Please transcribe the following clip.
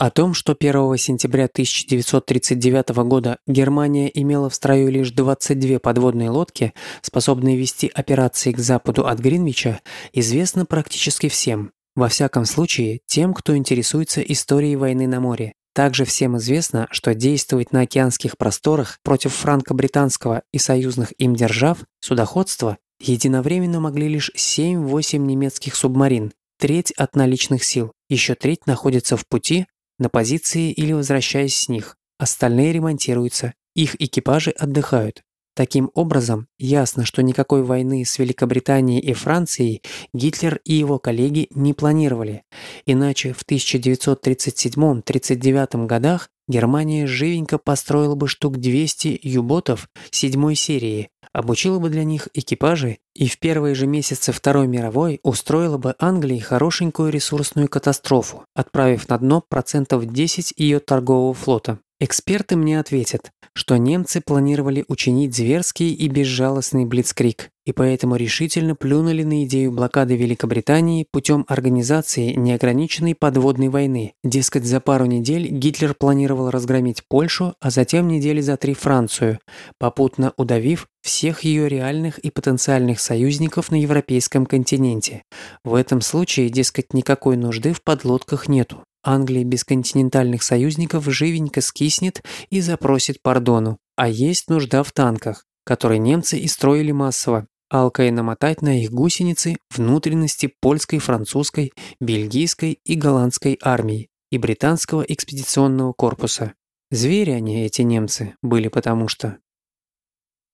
О том, что 1 сентября 1939 года Германия имела в строю лишь 22 подводные лодки, способные вести операции к западу от Гринвича, известно практически всем. Во всяком случае, тем, кто интересуется историей войны на море. Также всем известно, что действовать на океанских просторах против франко-британского и союзных им держав судоходства единовременно могли лишь 7-8 немецких субмарин, треть от наличных сил, еще треть находится в пути на позиции или возвращаясь с них. Остальные ремонтируются, их экипажи отдыхают. Таким образом, ясно, что никакой войны с Великобританией и Францией Гитлер и его коллеги не планировали. Иначе в 1937-39 годах Германия живенько построила бы штук 200 юботов седьмой серии, обучила бы для них экипажи и в первые же месяцы Второй мировой устроила бы Англии хорошенькую ресурсную катастрофу, отправив на дно процентов 10 ее торгового флота. Эксперты мне ответят, что немцы планировали учинить зверский и безжалостный блицкрик, и поэтому решительно плюнули на идею блокады Великобритании путем организации неограниченной подводной войны. Дескать, за пару недель Гитлер планировал разгромить Польшу, а затем недели за три Францию, попутно удавив всех ее реальных и потенциальных союзников на европейском континенте. В этом случае, дескать, никакой нужды в подлодках нету. Англия без континентальных союзников живенько скиснет и запросит пардону. А есть нужда в танках, которые немцы и строили массово, алкая намотать на их гусеницы внутренности польской, французской, бельгийской и голландской армии и британского экспедиционного корпуса. Звери они, эти немцы, были потому что